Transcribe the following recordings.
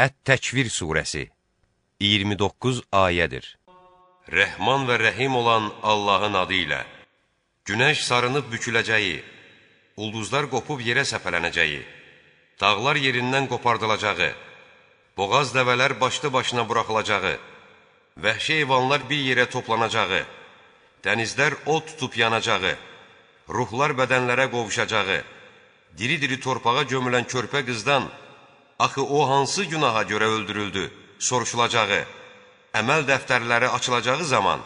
Ət-Təkvir surəsi 29 ayədir. Rəhman və rəhim olan Allahın adı ilə Günəş sarınıb büküləcəyi, ulduzlar qopub yerə səpələnəcəyi, dağlar yerindən qopardılacağı, boğaz dəvələr başlı başına buraxılacağı, vəhşi heyvanlar bir yerə toplanacağı, dənizlər od tutub yanacağı, ruhlar bədənlərə qovuşacağı, diri-diri torpağa gömülən körpə qızdan axı o hansı günaha görə öldürüldü, soruşulacağı, əməl dəftərləri açılacağı zaman,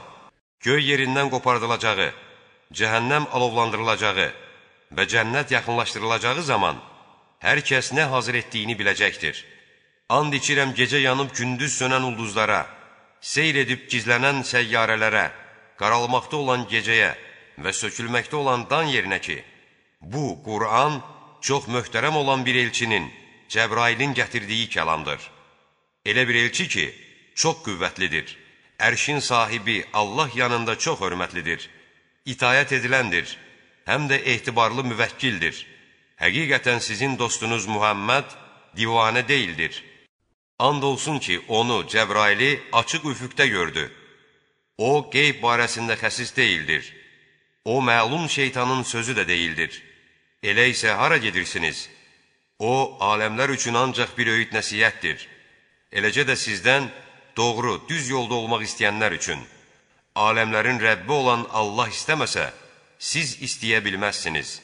göy yerindən qopardılacağı, cəhənnəm alovlandırılacağı və cənnət yaxınlaşdırılacağı zaman, hər kəs nə hazır etdiyini biləcəkdir. And içirəm gecə yanıb gündüz sönən ulduzlara, seyr edib gizlənən səyyarələrə, qaralmaqda olan gecəyə və sökülməkdə olan dan yerinə ki, bu, Qur'an çox möhtərəm olan bir elçinin, Cəbrailin gətirdiyi kəlamdır. Elə bir elçi ki, çox qüvvətlidir. Ərşin sahibi Allah yanında çox hörmətlidir. İtayət ediləndir, həm də etibarlı müvəkkildir. Həqiqətən sizin dostunuz Muhammed divanə deyildir. And olsun ki, onu, Cəbraili açıq üfüqdə gördü. O, qeyb barəsində xəsis deyildir. O, məlum şeytanın sözü də deyildir. Elə isə hara gedirsiniz? Aləmlər üçün ancaq bir öyüd nəsiyyətdir. Eləcə də sizdən doğru, düz yolda olmaq istəyənlər üçün. Aləmlərin Rəbbi olan Allah istəməsə, siz istəyə bilməzsiniz.